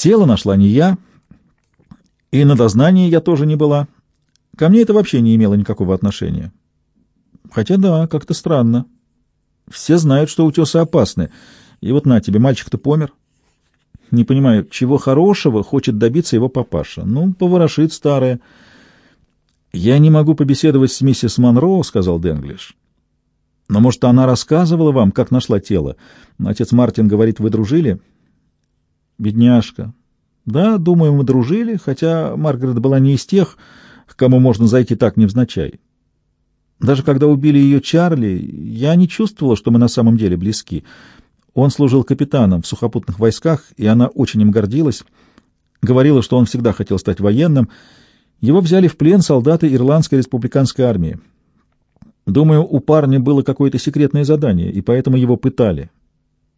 Тело нашла не я, и на дознании я тоже не была. Ко мне это вообще не имело никакого отношения. Хотя да, как-то странно. Все знают, что утесы опасны. И вот на тебе, мальчик-то помер. Не понимаю, чего хорошего хочет добиться его папаша. Ну, поворошит старое. «Я не могу побеседовать с миссис Монро», — сказал Денглиш. «Но, может, она рассказывала вам, как нашла тело? Отец Мартин говорит, вы дружили?» «Бедняжка». «Да, думаю, мы дружили, хотя Маргарет была не из тех, к кому можно зайти так невзначай. Даже когда убили ее Чарли, я не чувствовала, что мы на самом деле близки. Он служил капитаном в сухопутных войсках, и она очень им гордилась. Говорила, что он всегда хотел стать военным. Его взяли в плен солдаты Ирландской республиканской армии. Думаю, у парня было какое-то секретное задание, и поэтому его пытали.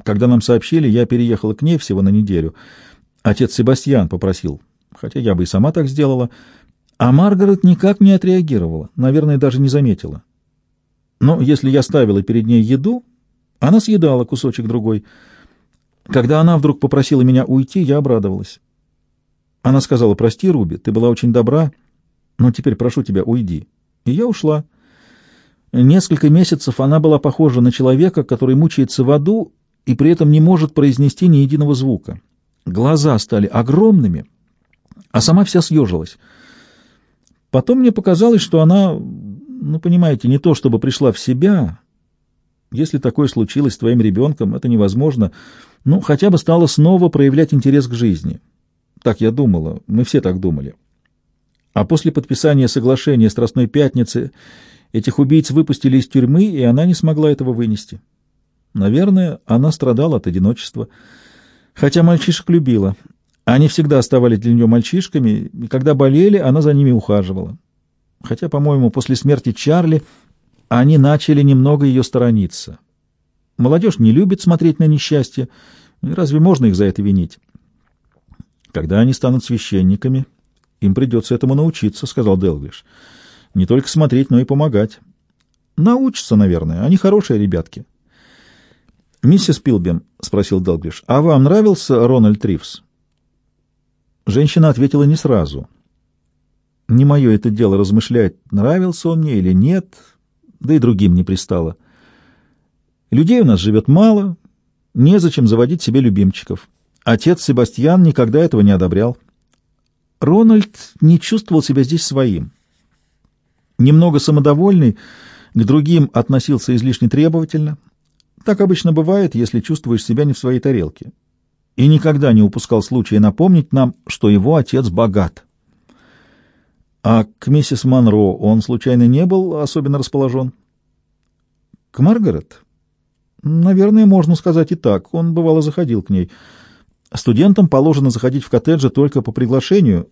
Когда нам сообщили, я переехала к ней всего на неделю. Отец Себастьян попросил, хотя я бы и сама так сделала. А Маргарет никак не отреагировала, наверное, даже не заметила. Но если я ставила перед ней еду, она съедала кусочек другой. Когда она вдруг попросила меня уйти, я обрадовалась. Она сказала, прости, Руби, ты была очень добра, но теперь прошу тебя, уйди. И я ушла. Несколько месяцев она была похожа на человека, который мучается в аду и при этом не может произнести ни единого звука. Глаза стали огромными, а сама вся съежилась. Потом мне показалось, что она, ну, понимаете, не то чтобы пришла в себя, если такое случилось с твоим ребенком, это невозможно. Ну, хотя бы стала снова проявлять интерес к жизни. Так я думала, мы все так думали. А после подписания соглашения Страстной Пятницы этих убийц выпустили из тюрьмы, и она не смогла этого вынести. Наверное, она страдала от одиночества. Хотя мальчишек любила. Они всегда оставались для нее мальчишками, и когда болели, она за ними ухаживала. Хотя, по-моему, после смерти Чарли они начали немного ее сторониться. Молодежь не любит смотреть на несчастье. Разве можно их за это винить? Когда они станут священниками, им придется этому научиться, — сказал Делглиш. Не только смотреть, но и помогать. Научатся, наверное. Они хорошие ребятки. «Миссис Пилбем», — спросил Делглиш, — «а вам нравился Рональд Тривс?» Женщина ответила не сразу. «Не мое это дело размышлять, нравился он мне или нет, да и другим не пристало. Людей у нас живет мало, незачем заводить себе любимчиков. Отец Себастьян никогда этого не одобрял. Рональд не чувствовал себя здесь своим. Немного самодовольный, к другим относился излишне требовательно. Так обычно бывает, если чувствуешь себя не в своей тарелке. И никогда не упускал случая напомнить нам, что его отец богат. А к миссис Монро он случайно не был особенно расположен? К Маргарет? Наверное, можно сказать и так. Он бывало заходил к ней. Студентам положено заходить в коттеджи только по приглашению,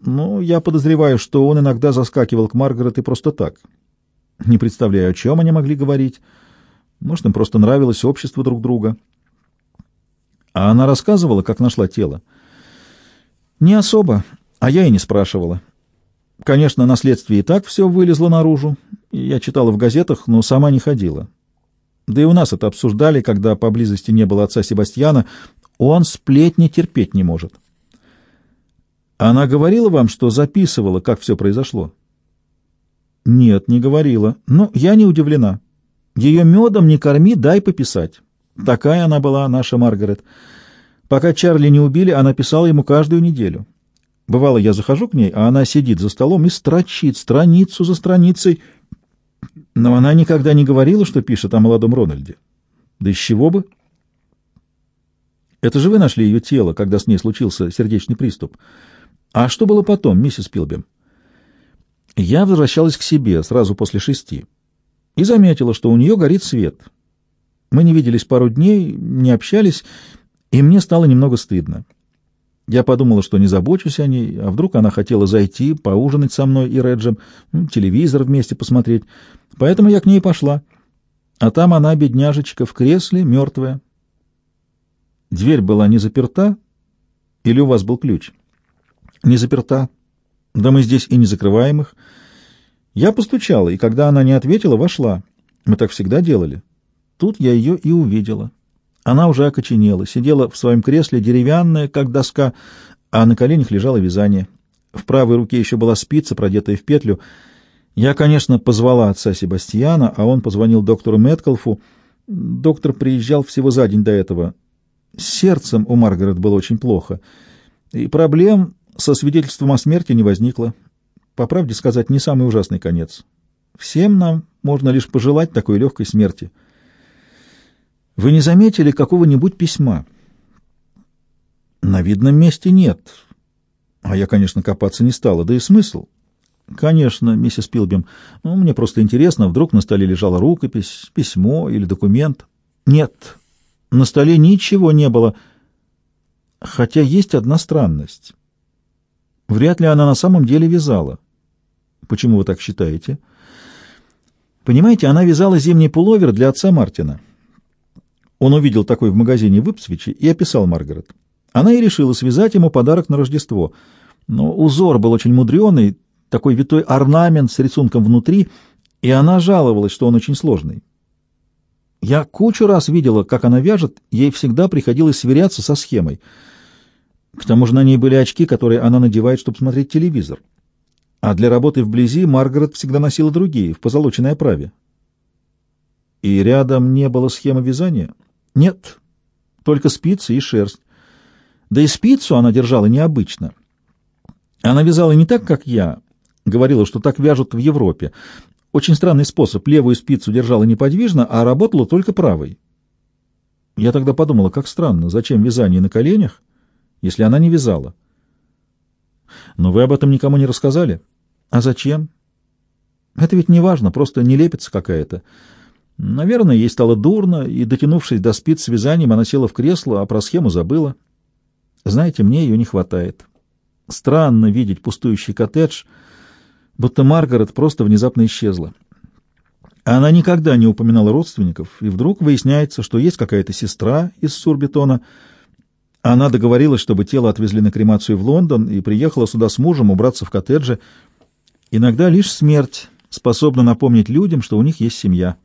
но я подозреваю, что он иногда заскакивал к Маргарет и просто так. Не представляю, о чем они могли говорить. Может, им просто нравилось общество друг друга. А она рассказывала, как нашла тело? Не особо, а я и не спрашивала. Конечно, на следствии и так все вылезло наружу. Я читала в газетах, но сама не ходила. Да и у нас это обсуждали, когда поблизости не было отца Себастьяна. Он сплетни терпеть не может. Она говорила вам, что записывала, как все произошло? Нет, не говорила. Но я не удивлена. Ее медом не корми, дай пописать. Такая она была, наша Маргарет. Пока Чарли не убили, она писала ему каждую неделю. Бывало, я захожу к ней, а она сидит за столом и строчит страницу за страницей. Но она никогда не говорила, что пишет о молодом Рональде. Да из чего бы? Это же вы нашли ее тело, когда с ней случился сердечный приступ. А что было потом, миссис Пилбем? Я возвращалась к себе сразу после шести и заметила, что у нее горит свет. Мы не виделись пару дней, не общались, и мне стало немного стыдно. Я подумала, что не забочусь о ней, а вдруг она хотела зайти, поужинать со мной и Реджем, ну, телевизор вместе посмотреть. Поэтому я к ней пошла. А там она, бедняжечка, в кресле, мертвая. Дверь была не заперта? Или у вас был ключ? Не заперта. Да мы здесь и не закрываем их. Я постучала, и когда она не ответила, вошла. Мы так всегда делали. Тут я ее и увидела. Она уже окоченела, сидела в своем кресле, деревянная, как доска, а на коленях лежало вязание. В правой руке еще была спица, продетая в петлю. Я, конечно, позвала отца Себастьяна, а он позвонил доктору Мэткалфу. Доктор приезжал всего за день до этого. С сердцем у Маргарет было очень плохо, и проблем со свидетельством о смерти не возникло. По правде сказать, не самый ужасный конец. Всем нам можно лишь пожелать такой легкой смерти. Вы не заметили какого-нибудь письма? На видном месте нет. А я, конечно, копаться не стала. Да и смысл? Конечно, миссис Пилбим. Ну, мне просто интересно, вдруг на столе лежала рукопись, письмо или документ. Нет, на столе ничего не было. Хотя есть одна странность. Вряд ли она на самом деле вязала. Почему вы так считаете? Понимаете, она вязала зимний пуловер для отца Мартина. Он увидел такой в магазине в Ипсвиче и описал Маргарет. Она и решила связать ему подарок на Рождество. Но узор был очень мудреный, такой витой орнамент с рисунком внутри, и она жаловалась, что он очень сложный. Я кучу раз видела, как она вяжет, ей всегда приходилось сверяться со схемой. К тому же на ней были очки, которые она надевает, чтобы смотреть телевизор. А для работы вблизи Маргарет всегда носила другие, в позолоченной оправе. И рядом не было схемы вязания? Нет, только спицы и шерсть. Да и спицу она держала необычно. Она вязала не так, как я, говорила, что так вяжут в Европе. Очень странный способ. Левую спицу держала неподвижно, а работала только правой. Я тогда подумала, как странно, зачем вязание на коленях, если она не вязала? Но вы об этом никому не рассказали? — а зачем? Это ведь не важно, просто нелепица какая-то. Наверное, ей стало дурно, и, дотянувшись до спиц с вязанием, она села в кресло, а про схему забыла. Знаете, мне ее не хватает. Странно видеть пустующий коттедж, будто Маргарет просто внезапно исчезла. Она никогда не упоминала родственников, и вдруг выясняется, что есть какая-то сестра из Сурбетона. Она договорилась, чтобы тело отвезли на кремацию в Лондон, и приехала сюда с мужем убраться в коттедже — Иногда лишь смерть способна напомнить людям, что у них есть семья.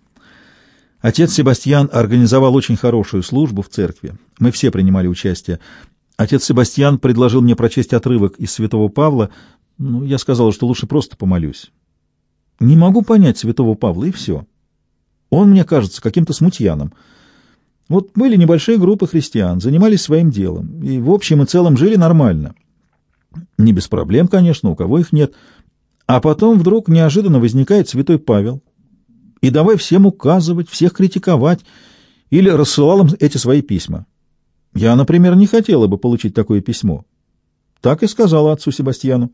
Отец Себастьян организовал очень хорошую службу в церкви. Мы все принимали участие. Отец Себастьян предложил мне прочесть отрывок из святого Павла. Ну, я сказал, что лучше просто помолюсь. Не могу понять святого Павла, и все. Он мне кажется каким-то смутьяном. Вот были небольшие группы христиан, занимались своим делом, и в общем и целом жили нормально. Не без проблем, конечно, у кого их нет — а потом вдруг неожиданно возникает святой Павел, и давай всем указывать, всех критиковать, или рассылал им эти свои письма. Я, например, не хотела бы получить такое письмо. Так и сказала отцу Себастьяну.